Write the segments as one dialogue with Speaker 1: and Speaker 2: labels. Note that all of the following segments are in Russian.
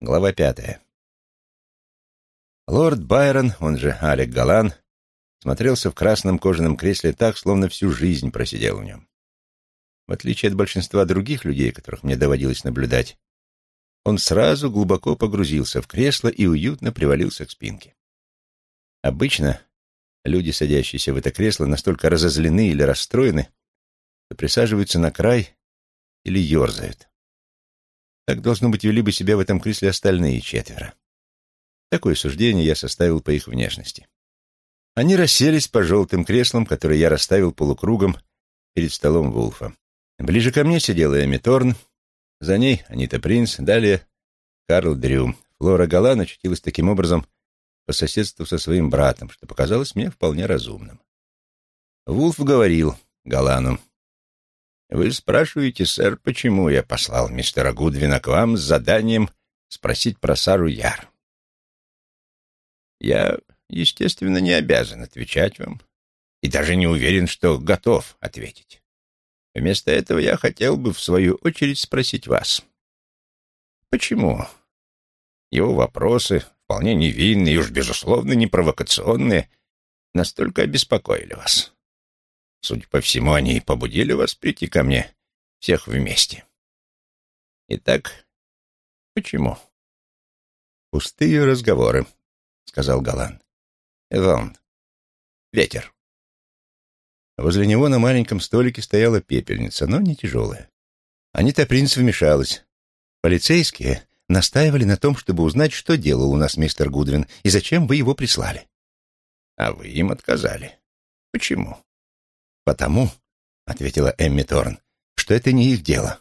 Speaker 1: Глава пятая. Лорд Байрон, он же Алек Галан, смотрелся в красном кожаном кресле так, словно всю жизнь просидел в нем. В отличие от большинства других людей, которых мне доводилось наблюдать, он сразу глубоко погрузился в кресло и уютно привалился к спинке. Обычно люди, садящиеся в это кресло, настолько разозлены или расстроены, что присаживаются на край или ерзают. Так, должно быть, вели бы себя в этом кресле остальные четверо. Такое суждение я составил по их внешности. Они расселись по желтым креслам, которые я расставил полукругом перед столом Вулфа. Ближе ко мне сидела Эми Торн, за ней Анита Принц, далее Карл Дрю. Флора Галан очутилась таким образом по соседству со своим братом, что показалось мне вполне разумным. Вулф говорил Галану, вы спрашиваете, сэр, почему я послал мистера Гудвина к вам с заданием спросить про Сару Яр? Я, естественно, не обязан отвечать вам и даже не уверен, что готов ответить. Вместо этого я хотел бы, в свою очередь, спросить вас. Почему? Его вопросы, вполне невинные и уж, безусловно, не провокационные, настолько обеспокоили вас. Судя по всему, они и побудили вас прийти ко мне всех вместе. Итак, почему? Пустые разговоры, сказал Галан. Эван. Ветер. Возле него на маленьком столике стояла пепельница, но не тяжелая. Анита Принц вмешалась. Полицейские настаивали на том, чтобы узнать, что делал у нас мистер Гудвин и зачем вы его прислали. А вы им отказали. Почему? «Потому», — ответила Эмми Торн, — «что это не их дело.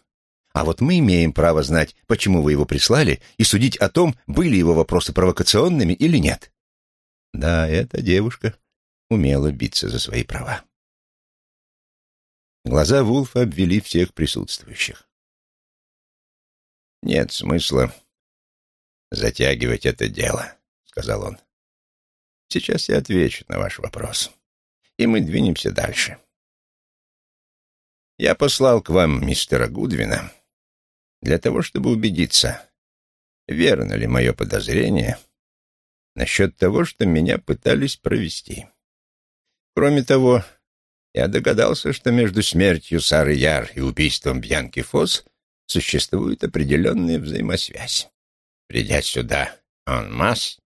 Speaker 1: А вот мы имеем право знать, почему вы его прислали, и судить о том, были его вопросы провокационными или нет». Да, эта девушка умела биться за свои права. Глаза Вулфа обвели всех присутствующих. «Нет смысла затягивать это дело», — сказал он. «Сейчас я отвечу на ваш вопрос, и мы двинемся дальше». Я послал к вам мистера Гудвина для того, чтобы убедиться, верно ли мое подозрение насчет того, что меня пытались провести. Кроме того, я догадался, что между смертью Сары Яр и убийством Бьянки Фос существует определенная взаимосвязь. Придя сюда en масс,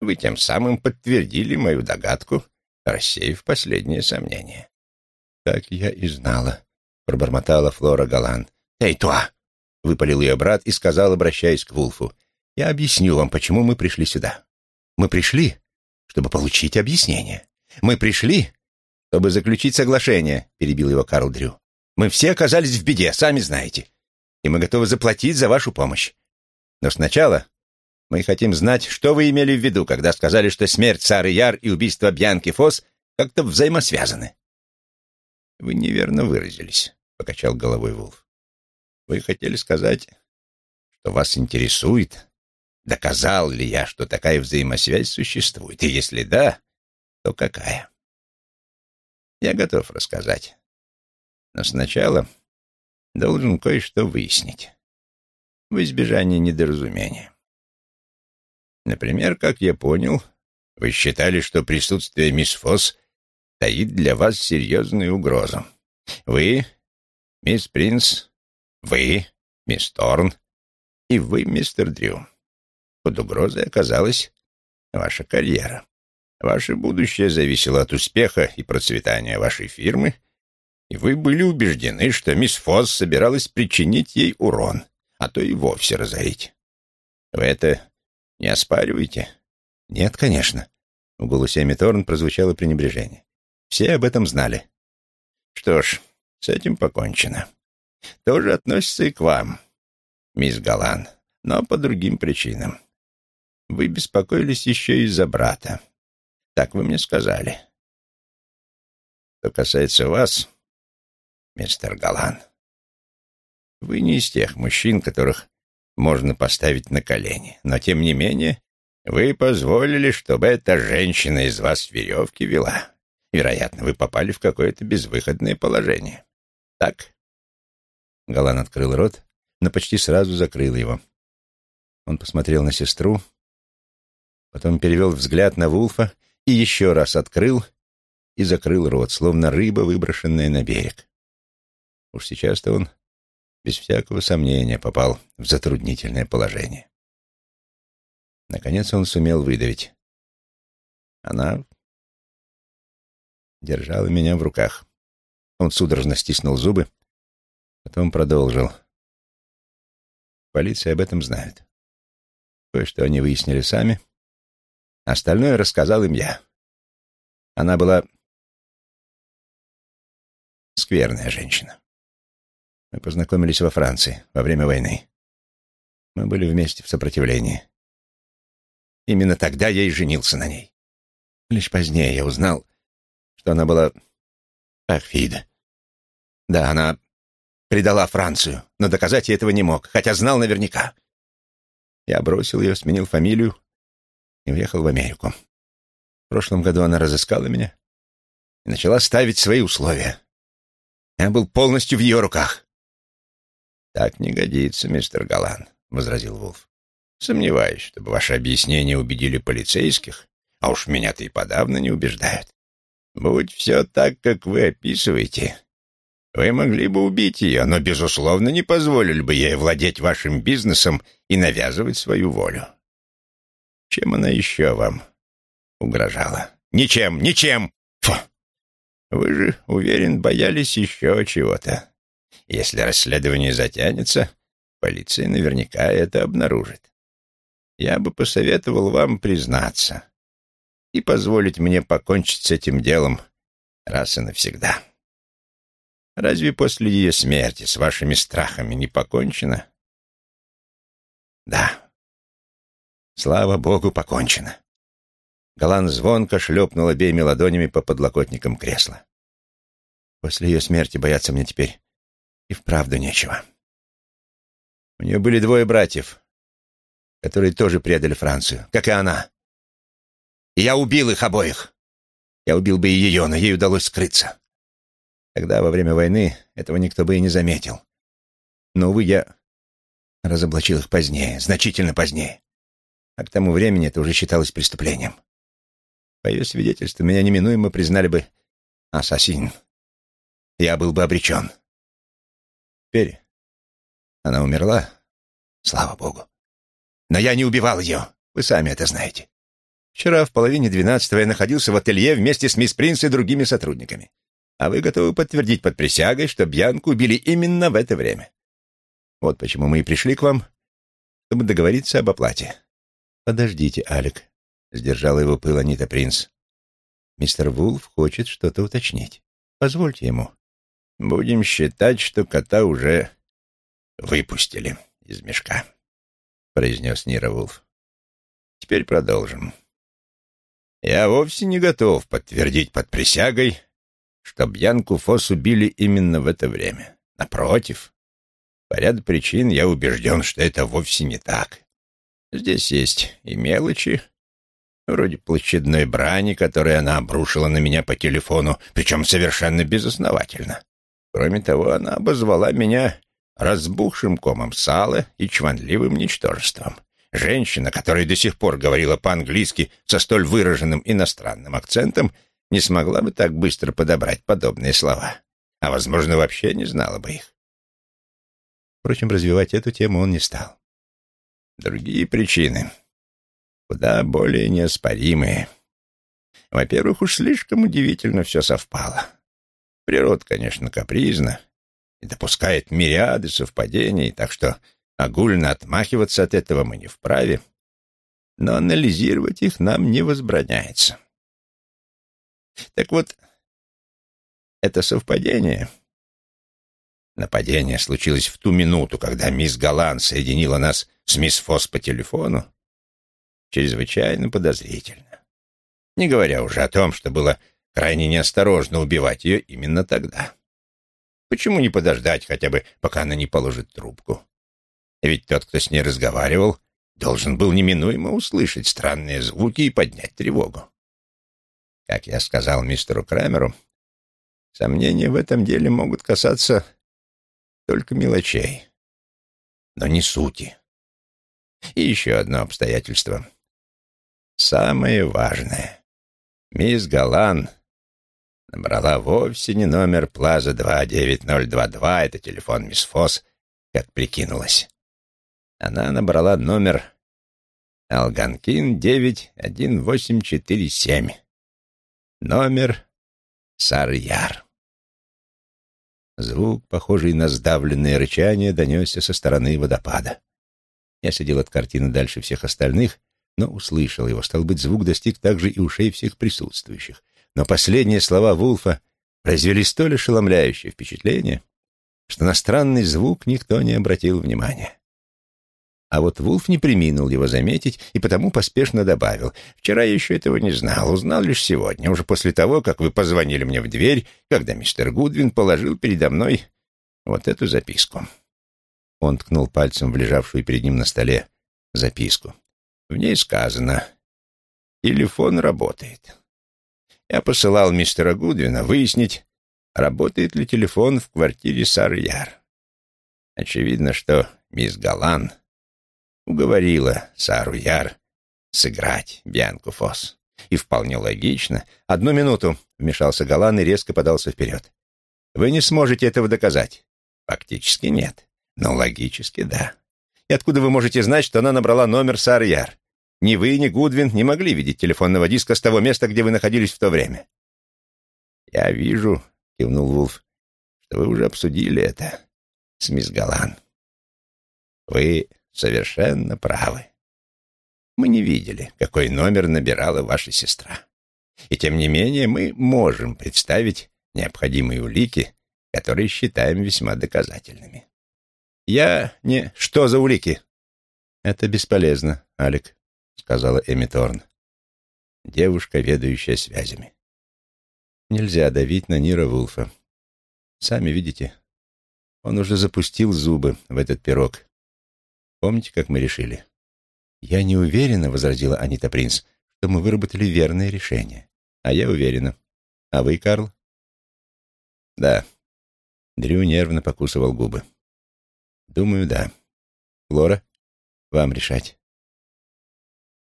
Speaker 1: вы тем самым подтвердили мою догадку, рассеяв последние сомнения. Так я и знала, — пробормотала Флора Галан. «Эй, Туа!» — выпалил ее брат и сказал, обращаясь к Вулфу. «Я объясню вам, почему мы пришли сюда. Мы пришли, чтобы получить объяснение. Мы пришли, чтобы заключить соглашение», — перебил его Карл Дрю. «Мы все оказались в беде, сами знаете, и мы готовы заплатить за вашу помощь. Но сначала мы хотим знать, что вы имели в виду, когда сказали, что смерть Сары Яр и убийство Бьянки Фос как-то взаимосвязаны. «Вы неверно выразились», — покачал головой Вулф. «Вы хотели сказать, что вас интересует, доказал ли я, что такая взаимосвязь существует, и если да, то какая?» «Я готов рассказать. Но сначала должен кое-что выяснить, в избежание недоразумения. Например, как я понял, вы считали, что присутствие мисс Фосс таит для вас серьезную угрозу. Вы, мисс Принц, вы, мисс Торн, и вы, мистер Дрю. Под угрозой оказалась ваша карьера. Ваше будущее зависело от успеха и процветания вашей фирмы, и вы были убеждены, что мисс Фосс собиралась причинить ей урон, а то и вовсе разорить. Вы это не оспариваете? Нет, конечно. В голосе Эми Торн прозвучало пренебрежение. Все об этом знали. Что ж, с этим покончено. Тоже относится и к вам, мисс Галан, но по другим причинам. Вы беспокоились еще из-за брата. Так вы мне сказали. Что касается вас, мистер Галан, вы не из тех мужчин, которых можно поставить на колени, но, тем не менее, вы позволили, чтобы эта женщина из вас веревки вела. Вероятно, вы попали в какое-то безвыходное положение. Так?» Галан открыл рот, но почти сразу закрыл его. Он посмотрел на сестру, потом перевел взгляд на Вулфа и еще раз открыл и закрыл рот, словно рыба, выброшенная на берег. Уж сейчас-то он, без всякого сомнения, попал в затруднительное положение. Наконец он сумел выдавить. Она держала меня в руках. Он судорожно стиснул зубы, потом продолжил. Полиция об этом знает. Кое-что они выяснили сами. Остальное рассказал им я. Она была скверная женщина. Мы познакомились во Франции во время войны. Мы были вместе в сопротивлении. Именно тогда я и женился на ней. Лишь позднее я узнал, что она была Ахфида. Да, она предала Францию, но доказать я этого не мог, хотя знал наверняка. Я бросил ее, сменил фамилию и уехал в Америку. В прошлом году она разыскала меня и начала ставить свои условия. Я был полностью в ее руках. «Так не годится, мистер Галан», — возразил Вулф. «Сомневаюсь, чтобы ваши объяснения убедили полицейских, а уж меня-то и подавно не убеждают. Будь все так, как вы описываете, вы могли бы убить ее, но, безусловно, не позволили бы ей владеть вашим бизнесом и навязывать свою волю. Чем она еще вам угрожала? Ничем, ничем! Фу! Вы же, уверен, боялись еще чего-то. Если расследование затянется, полиция наверняка это обнаружит. Я бы посоветовал вам признаться и позволить мне покончить с этим делом раз и навсегда. Разве после ее смерти с вашими страхами не покончено? Да. Слава Богу, покончено. Галан звонко шлепнул обеими ладонями по подлокотникам кресла. После ее смерти бояться мне теперь и вправду нечего. У нее были двое братьев, которые тоже предали Францию, как и она. Я убил их обоих. Я убил бы и ее, но ей удалось скрыться. Тогда, во время войны, этого никто бы и не заметил. Но, увы, я разоблачил их позднее, значительно позднее. А к тому времени это уже считалось преступлением. По ее свидетельству, меня неминуемо признали бы ассасин. Я был бы обречен. Теперь она умерла, слава богу. Но я не убивал ее, вы сами это знаете. Вчера в половине двенадцатого я находился в ателье вместе с мисс Принс и другими сотрудниками. А вы готовы подтвердить под присягой, что Бьянку убили именно в это время. Вот почему мы и пришли к вам, чтобы договориться об оплате. Подождите, Алек, — сдержала его пыл Анита Принц. Мистер Вулф хочет что-то уточнить. Позвольте ему. Будем считать, что кота уже выпустили из мешка, — произнес Нира Вулф. Теперь продолжим. Я вовсе не готов подтвердить под присягой, что Бьянку Фос убили именно в это время. Напротив, по ряду причин я убежден, что это вовсе не так. Здесь есть и мелочи, вроде площадной брани, которую она обрушила на меня по телефону, причем совершенно безосновательно. Кроме того, она обозвала меня разбухшим комом сала и чванливым ничтожеством. Женщина, которая до сих пор говорила по-английски со столь выраженным иностранным акцентом, не смогла бы так быстро подобрать подобные слова, а, возможно, вообще не знала бы их. Впрочем, развивать эту тему он не стал. Другие причины, куда более неоспоримые. Во-первых, уж слишком удивительно все совпало. Природа, конечно, капризна и допускает мириады совпадений, так что огульно отмахиваться от этого мы не вправе, но анализировать их нам не возбраняется. Так вот, это совпадение. Нападение случилось в ту минуту, когда мисс Галан соединила нас с мисс Фосс по телефону. Чрезвычайно подозрительно. Не говоря уже о том, что было крайне неосторожно убивать ее именно тогда. Почему не подождать хотя бы, пока она не положит трубку? Ведь тот, кто с ней разговаривал, должен был неминуемо услышать странные звуки и поднять тревогу. Как я сказал мистеру Крамеру, сомнения в этом деле могут касаться только мелочей, но не сути. И еще одно обстоятельство. Самое важное. Мисс Галан набрала вовсе не номер Плаза 29022, это телефон мисс Фосс, как прикинулась. Она набрала номер Алганкин 91847. Номер Сар-Яр. Звук, похожий на сдавленное рычание, донесся со стороны водопада. Я сидел от картины дальше всех остальных, но услышал его. Стал быть, звук достиг также и ушей всех присутствующих. Но последние слова Вулфа произвели столь ошеломляющее впечатление, что на странный звук никто не обратил внимания. А вот Вулф не приминул его заметить и потому поспешно добавил. «Вчера я еще этого не знал, узнал лишь сегодня, уже после того, как вы позвонили мне в дверь, когда мистер Гудвин положил передо мной вот эту записку». Он ткнул пальцем в лежавшую перед ним на столе записку. В ней сказано «Телефон работает». Я посылал мистера Гудвина выяснить, работает ли телефон в квартире Сар-Яр. Очевидно, что мисс Галан уговорила Сару Яр сыграть Бьянку Фос. И вполне логично. «Одну минуту», — вмешался Галан и резко подался вперед. «Вы не сможете этого доказать». «Фактически нет, но логически да. И откуда вы можете знать, что она набрала номер Сары Яр? Ни вы, ни Гудвин не могли видеть телефонного диска с того места, где вы находились в то время». «Я вижу», — кивнул Вулф, — «что вы уже обсудили это с мисс Галан. Вы совершенно правы. Мы не видели, какой номер набирала ваша сестра. И тем не менее мы можем представить необходимые улики, которые считаем весьма доказательными. Я не... Что за улики? Это бесполезно, Алик, сказала Эми Торн. Девушка, ведающая связями. Нельзя давить на Нира Вулфа. Сами видите, он уже запустил зубы в этот пирог. Помните, как мы решили? Я не уверена, — возразила Анита Принц, — что мы выработали верное решение. А я уверена. А вы, Карл? Да. Дрю нервно покусывал губы. Думаю, да. Флора, вам решать.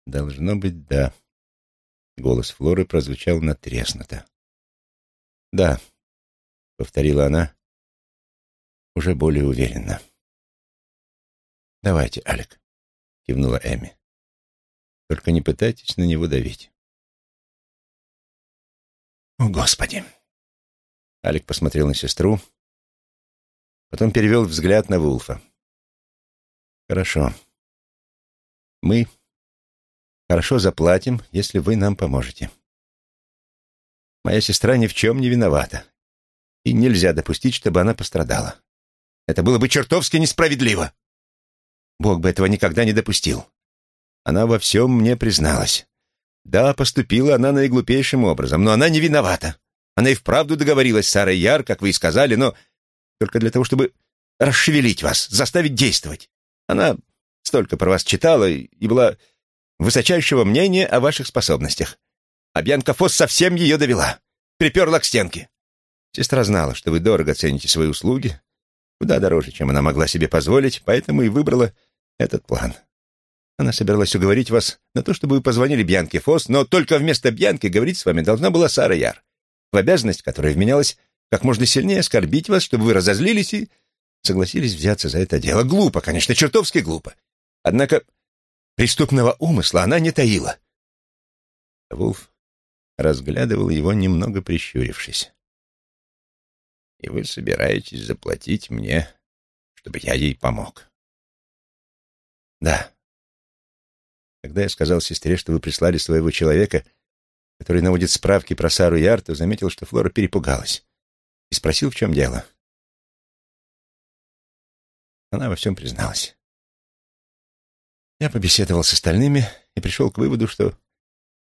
Speaker 1: Должно быть, да. Голос Флоры прозвучал натреснуто. Да, — повторила она уже более уверенно. «Давайте, Алек», — кивнула Эми. «Только не пытайтесь на него давить». «О, Господи!» Алек посмотрел на сестру, потом перевел взгляд на Вулфа. «Хорошо. Мы хорошо заплатим, если вы нам поможете. Моя сестра ни в чем не виновата, и нельзя допустить, чтобы она пострадала. Это было бы чертовски несправедливо!» Бог бы этого никогда не допустил. Она во всем мне призналась. Да, поступила она наиглупейшим образом, но она не виновата. Она и вправду договорилась с Сарой Яр, как вы и сказали, но только для того, чтобы расшевелить вас, заставить действовать. Она столько про вас читала и была высочайшего мнения о ваших способностях. А Бьянка Фосс совсем ее довела, приперла к стенке. Сестра знала, что вы дорого цените свои услуги, куда дороже, чем она могла себе позволить, поэтому и выбрала этот план. Она собиралась уговорить вас на то, чтобы вы позвонили Бьянке Фосс, но только вместо Бьянки говорить с вами должна была Сара Яр, в обязанность которой вменялась как можно сильнее оскорбить вас, чтобы вы разозлились и согласились взяться за это дело. Глупо, конечно, чертовски глупо. Однако преступного умысла она не таила. Вулф разглядывал его, немного прищурившись. «И вы собираетесь заплатить мне, чтобы я ей помог?» Да. Когда я сказал сестре, что вы прислали своего человека, который наводит справки про Сару Яр, то заметил, что Флора перепугалась и спросил, в чем дело. Она во всем призналась. Я побеседовал с остальными и пришел к выводу, что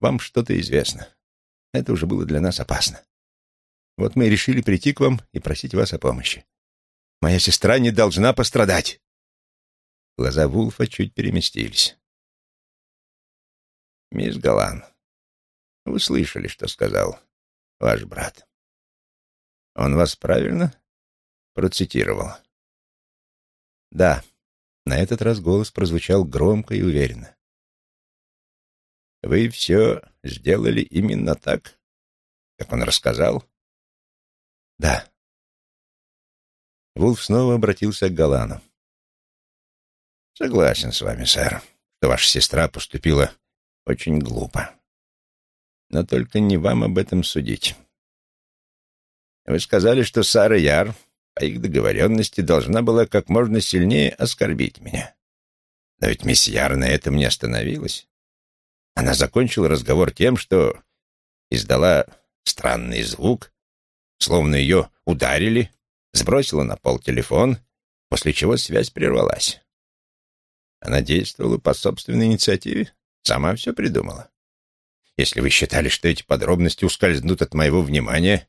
Speaker 1: вам что-то известно. Это уже было для нас опасно. Вот мы и решили прийти к вам и просить вас о помощи. Моя сестра не должна пострадать. Глаза Вулфа чуть переместились. «Мисс Галан, вы слышали, что сказал ваш брат? Он вас правильно процитировал?» «Да», На этот раз голос прозвучал громко и уверенно. «Вы все сделали именно так, как он рассказал?» «Да». Вулф снова обратился к Галану. «Согласен с вами, сэр, что ваша сестра поступила очень глупо. Но только не вам об этом судить. Вы сказали, что Сара Яр по их договоренности должна была как можно сильнее оскорбить меня. Но ведь мисс Яр на этом не остановилась. Она закончила разговор тем, что издала странный звук, словно ее ударили, сбросила на пол телефон, после чего связь прервалась. Она действовала по собственной инициативе, сама все придумала. Если вы считали, что эти подробности ускользнут от моего внимания,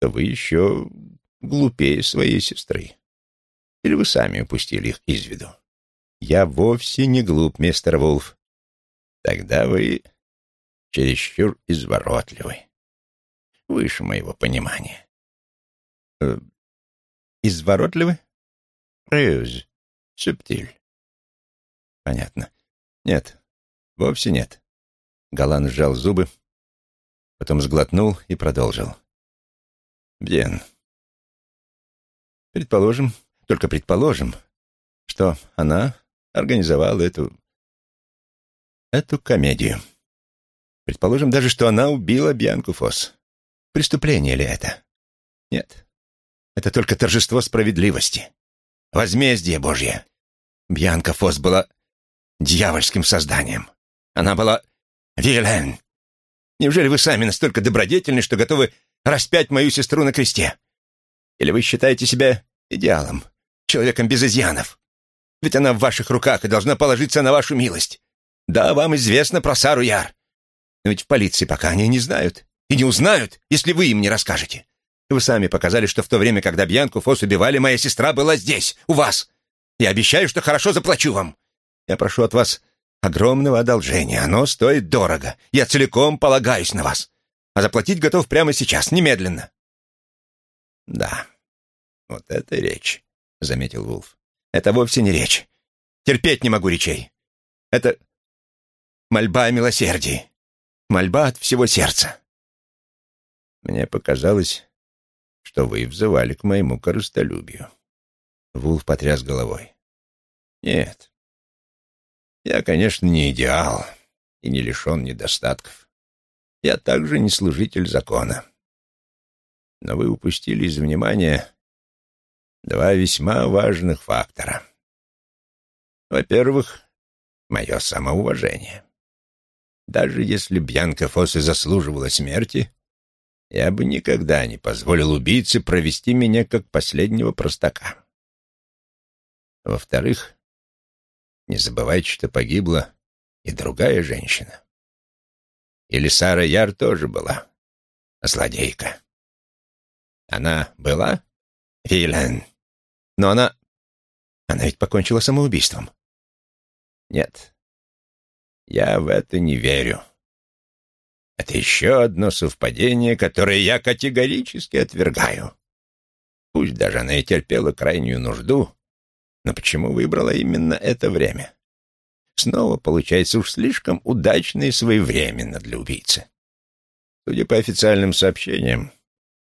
Speaker 1: то вы еще глупее своей сестры. Или вы сами упустили их из виду? Я вовсе не глуп, мистер Вулф. Тогда вы чересчур изворотливы. Выше моего понимания. Э, изворотливы? Рюз. Субтиль. Понятно. Нет, вовсе нет. Галан сжал зубы, потом сглотнул и продолжил. Бьен. Предположим, только предположим, что она организовала эту... эту комедию. Предположим даже, что она убила Бьянку Фосс. Преступление ли это? Нет. Это только торжество справедливости. Возмездие Божье. Бьянка Фосс была дьявольским созданием. Она была Вилен. Неужели вы сами настолько добродетельны, что готовы распять мою сестру на кресте? Или вы считаете себя идеалом, человеком без изъянов? Ведь она в ваших руках и должна положиться на вашу милость. Да, вам известно про Сару Яр. Но ведь в полиции пока они не знают. И не узнают, если вы им не расскажете. Вы сами показали, что в то время, когда Бьянку Фос убивали, моя сестра была здесь, у вас. Я обещаю, что хорошо заплачу вам. Я прошу от вас огромного одолжения. Оно стоит дорого. Я целиком полагаюсь на вас. А заплатить готов прямо сейчас, немедленно. Да, вот это речь, — заметил Вулф. Это вовсе не речь. Терпеть не могу речей. Это мольба о милосердии. Мольба от всего сердца. Мне показалось, что вы взывали к моему корыстолюбию. Вулф потряс головой. Нет, я, конечно, не идеал и не лишен недостатков. Я также не служитель закона. Но вы упустили из внимания два весьма важных фактора. Во-первых, мое самоуважение. Даже если Бьянка Фоссе заслуживала смерти, я бы никогда не позволил убийце провести меня как последнего простака. Во-вторых, не забывайте, что погибла и другая женщина. Или Сара Яр тоже была злодейка. Она была Вилен, но она... Она ведь покончила самоубийством. Нет, я в это не верю. Это еще одно совпадение, которое я категорически отвергаю. Пусть даже она и терпела крайнюю нужду, но почему выбрала именно это время? Снова получается уж слишком удачно и своевременно для убийцы. Судя по официальным сообщениям,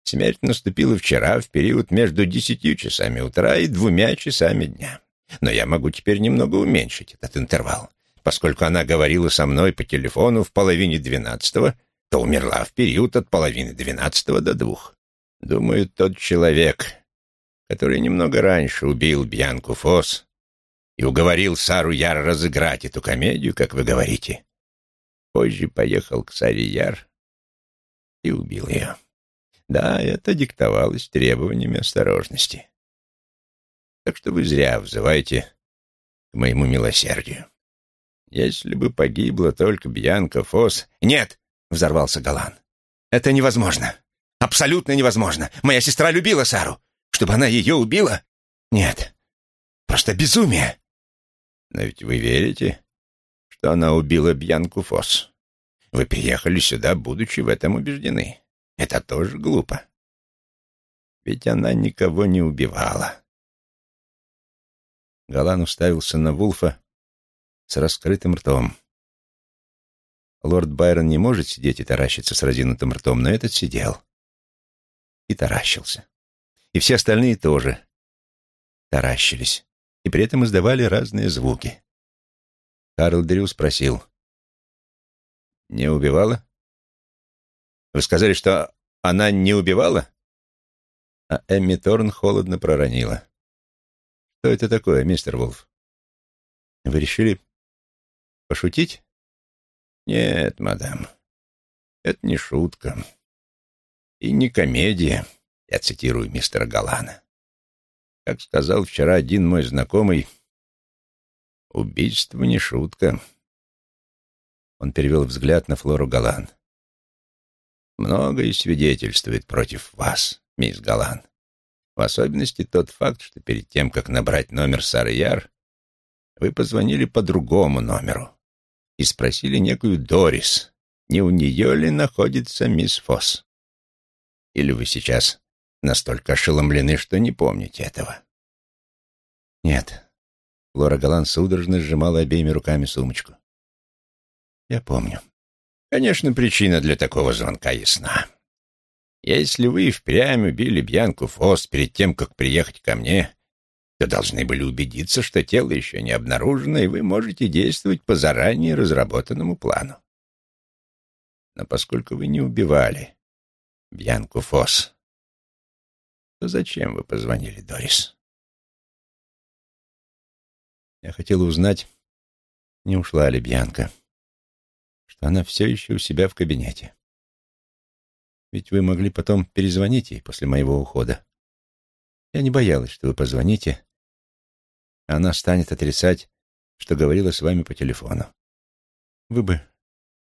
Speaker 1: смерть наступила вчера в период между десятью часами утра и двумя часами дня. Но я могу теперь немного уменьшить этот интервал. Поскольку она говорила со мной по телефону в половине двенадцатого, то умерла в период от половины двенадцатого до двух. Думаю, тот человек, который немного раньше убил Бьянку Фос и уговорил Сару Яр разыграть эту комедию, как вы говорите, позже поехал к Саре Яр и убил ее. Да, это диктовалось требованиями осторожности. Так что вы зря взываете к моему милосердию. Если бы погибла только Бьянка Фос... Нет, — взорвался Галан. Это невозможно. Абсолютно невозможно. Моя сестра любила Сару. Чтобы она ее убила? Нет. Просто безумие. Но ведь вы верите, что она убила Бьянку Фосс? Вы приехали сюда, будучи в этом убеждены. Это тоже глупо. Ведь она никого не убивала. Галан уставился на Вулфа с раскрытым ртом. Лорд Байрон не может сидеть и таращиться с разинутым ртом, но этот сидел и таращился. И все остальные тоже таращились, и при этом издавали разные звуки. Карл Дрю спросил. «Не убивала?» «Вы сказали, что она не убивала?» А Эмми Торн холодно проронила. «Что это такое, мистер Вулф? Вы решили пошутить?» «Нет, мадам, это не шутка и не комедия», я цитирую мистера Галана. Как сказал вчера один мой знакомый, убийство не шутка. Он перевел взгляд на Флору Галан. Многое свидетельствует против вас, мисс Галан. В особенности тот факт, что перед тем, как набрать номер Сары Яр, вы позвонили по другому номеру и спросили некую Дорис, не у нее ли находится мисс Фосс. Или вы сейчас настолько ошеломлены, что не помните этого? Нет. Лора Галан судорожно сжимала обеими руками сумочку. Я помню. Конечно, причина для такого звонка ясна. Если вы впрямь убили Бьянку Фос перед тем, как приехать ко мне, то должны были убедиться, что тело еще не обнаружено, и вы можете действовать по заранее разработанному плану. Но поскольку вы не убивали Бьянку Фос, зачем вы позвонили Дорис? Я хотел узнать, не ушла ли Бьянка, что она все еще у себя в кабинете. Ведь вы могли потом перезвонить ей после моего ухода. Я не боялась, что вы позвоните, а она станет отрицать, что говорила с вами по телефону. Вы бы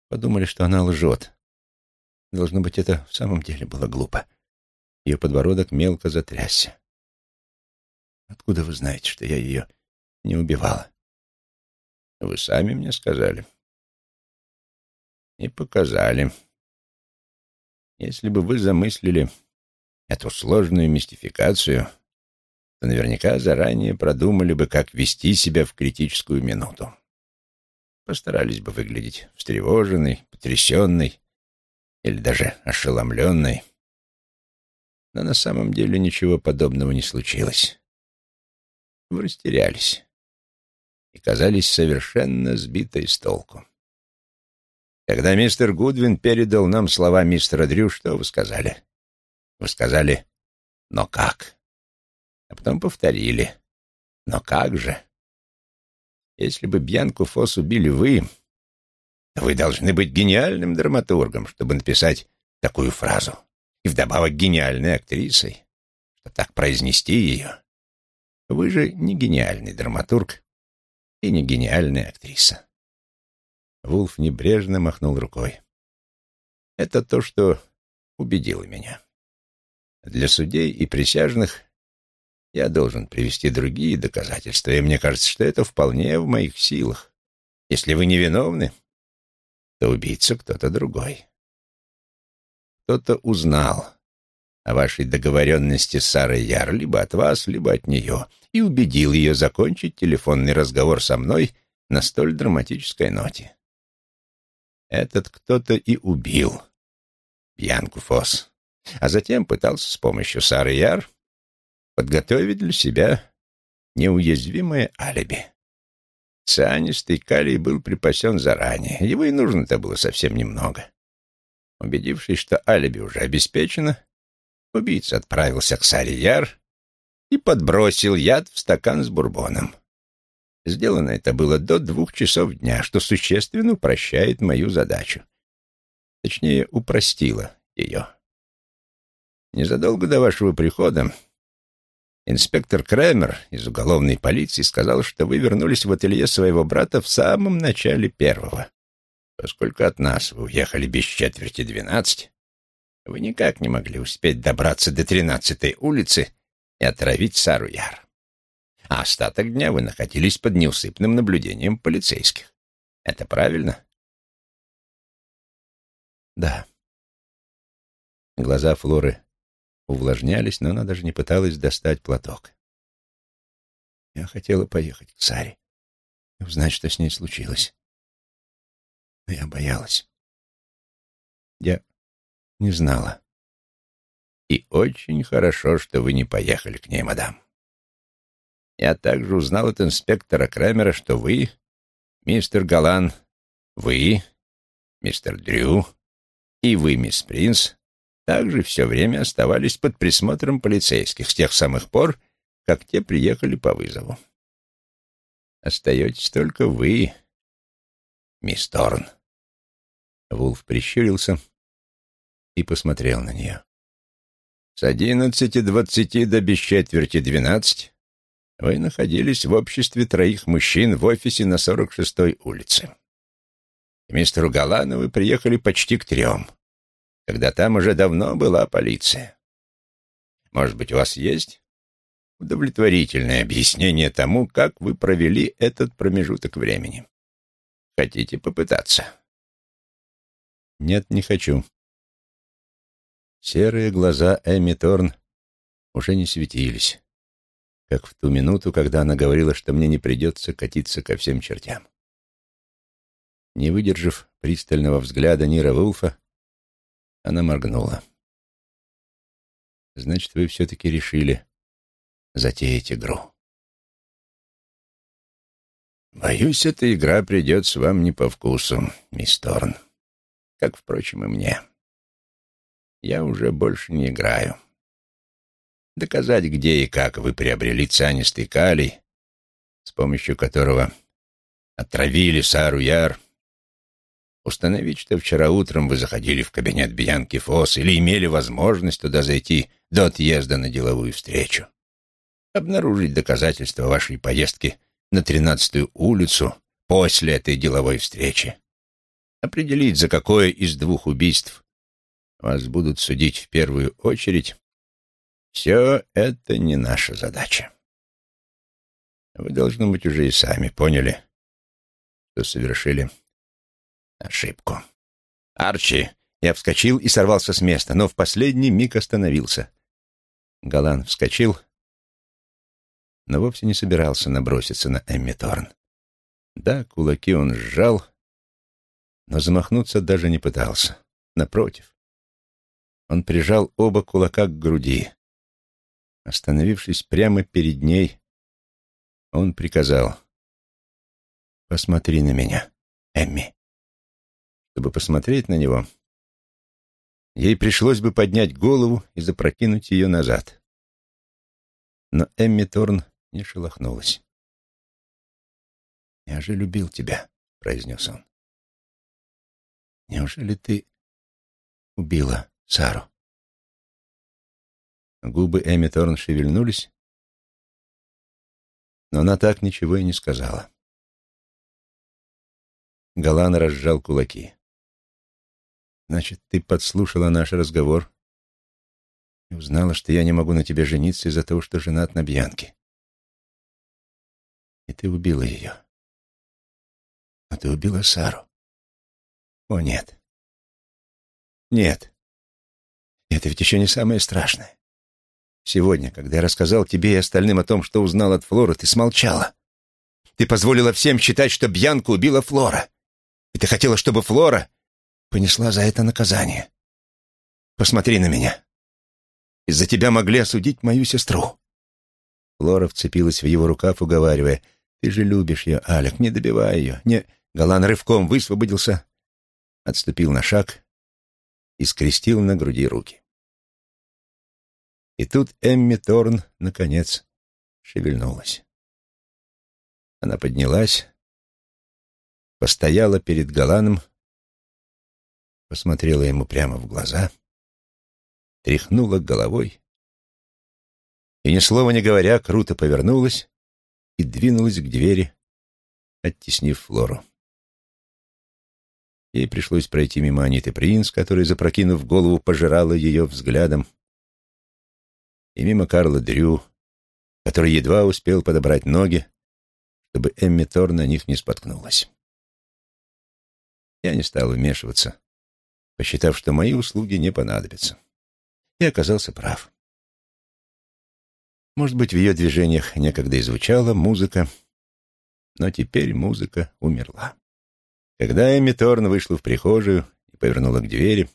Speaker 1: подумали, что она лжет. Должно быть, это в самом деле было глупо. Ее подбородок мелко затрясся. Откуда вы знаете, что я ее не убивала? Вы сами мне сказали. И показали. Если бы вы замыслили эту сложную мистификацию, то наверняка заранее продумали бы, как вести себя в критическую минуту. Постарались бы выглядеть встревоженной, потрясенной или даже ошеломленной. Но на самом деле ничего подобного не случилось. Вы растерялись и казались совершенно сбитой с толку. Когда мистер Гудвин передал нам слова мистера Дрю, что вы сказали? Вы сказали «но как?», а потом повторили «но как же?». Если бы Бьянку Фос убили вы, вы должны быть гениальным драматургом, чтобы написать такую фразу. И вдобавок гениальной актрисой, что так произнести ее. Вы же не гениальный драматург и не гениальная актриса. Вулф небрежно махнул рукой. Это то, что убедило меня. Для судей и присяжных я должен привести другие доказательства, и мне кажется, что это вполне в моих силах. Если вы невиновны, то убийца кто-то другой. Кто-то узнал о вашей договоренности с Сарой Яр либо от вас, либо от нее, и убедил ее закончить телефонный разговор со мной на столь драматической ноте. Этот кто-то и убил Бьянку Фос, а затем пытался с помощью Сары Яр подготовить для себя неуязвимое алиби. Цианистый калий был припасен заранее, его и нужно-то было совсем немного. Убедившись, что алиби уже обеспечено, убийца отправился к Саре Яр и подбросил яд в стакан с бурбоном. Сделано это было до двух часов дня, что существенно упрощает мою задачу. Точнее, упростило ее. Незадолго до вашего прихода инспектор Кремер из уголовной полиции сказал, что вы вернулись в ателье своего брата в самом начале первого. Поскольку от нас вы уехали без четверти двенадцать, вы никак не могли успеть добраться до тринадцатой улицы и отравить Сару Яр а остаток дня вы находились под неусыпным наблюдением полицейских. Это правильно? Да. Глаза Флоры увлажнялись, но она даже не пыталась достать платок. Я хотела поехать к Саре и узнать, что с ней случилось. Я боялась. Я не знала. И очень хорошо, что вы не поехали к ней, мадам. Я также узнал от инспектора Крамера, что вы, мистер Галан, вы, мистер Дрю и вы, мисс Принц, также все время оставались под присмотром полицейских с тех самых пор, как те приехали по вызову. Остаетесь только вы, мисс Торн. Вулф прищурился и посмотрел на нее. С одиннадцати двадцати до без четверти двенадцать вы находились в обществе троих мужчин в офисе на сорок шестой улице. К мистеру вы приехали почти к трем когда там уже давно была полиция. Может быть, у вас есть удовлетворительное объяснение тому, как вы провели этот промежуток времени? Хотите попытаться? Нет, не хочу. Серые глаза Эми Торн уже не светились, как в ту минуту, когда она говорила, что мне не придется катиться ко всем чертям. Не выдержав пристального взгляда Нира Вулфа, она моргнула. «Значит, вы все-таки решили затеять игру?» «Боюсь, эта игра придется вам не по вкусу, мисс Торн. Как, впрочем, и мне. Я уже больше не играю. Доказать, где и как вы приобрели цианистый калий, с помощью которого отравили Сару Яр, Установить, что вчера утром вы заходили в кабинет Бьянки Фосс или имели возможность туда зайти до отъезда на деловую встречу. Обнаружить доказательства вашей поездки на тринадцатую улицу после этой деловой встречи. Определить, за какое из двух убийств вас будут судить в первую очередь. Все это не наша задача. Вы, должно быть, уже и сами поняли, что совершили ошибку. «Арчи!» Я вскочил и сорвался с места, но в последний миг остановился. Галан вскочил, но вовсе не собирался наброситься на Эмми Торн. Да, кулаки он сжал, но замахнуться даже не пытался. Напротив, он прижал оба кулака к груди. Остановившись прямо перед ней, он приказал «Посмотри на меня, Эмми». Чтобы посмотреть на него, ей пришлось бы поднять голову и запрокинуть ее назад. Но Эмми Торн не шелохнулась. «Я же любил тебя», — произнес он. «Неужели ты убила Сару?» Губы Эмми Торн шевельнулись, но она так ничего и не сказала. Галан разжал кулаки. Значит, ты подслушала наш разговор и узнала, что я не могу на тебе жениться из-за того, что женат на Бьянке. И ты убила ее. А ты убила Сару. О, нет. Нет. Это ведь еще не самое страшное. Сегодня, когда я рассказал тебе и остальным о том, что узнал от Флоры, ты смолчала. Ты позволила всем считать, что Бьянка убила Флора. И ты хотела, чтобы Флора понесла за это наказание. Посмотри на меня. Из-за тебя могли осудить мою сестру. Лора вцепилась в его рукав, уговаривая. «Ты же любишь ее, Алек, не добивай ее». Не... Галан рывком высвободился, отступил на шаг и скрестил на груди руки. И тут Эмми Торн, наконец, шевельнулась. Она поднялась, постояла перед Галаном, посмотрела ему прямо в глаза, тряхнула головой и, ни слова не говоря, круто повернулась и двинулась к двери, оттеснив Флору. Ей пришлось пройти мимо Аниты Принц, которая, запрокинув голову, пожирала ее взглядом, и мимо Карла Дрю, который едва успел подобрать ноги, чтобы Эмми Тор на них не споткнулась. Я не стал вмешиваться, посчитав, что мои услуги не понадобятся. И оказался прав. Может быть, в ее движениях некогда и звучала музыка, но теперь музыка умерла. Когда Эми Торн вышла в прихожую и повернула к двери,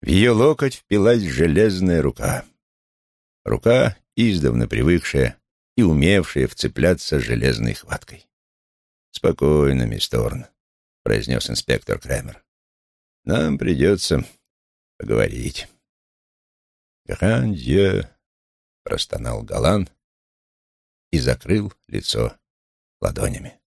Speaker 1: в ее локоть впилась железная рука. Рука, издавна привыкшая и умевшая вцепляться железной хваткой. «Спокойно, мисс Торн», — произнес инспектор Крэмер. «Нам придется поговорить». «Гран Дье», — простонал Галан и закрыл лицо ладонями.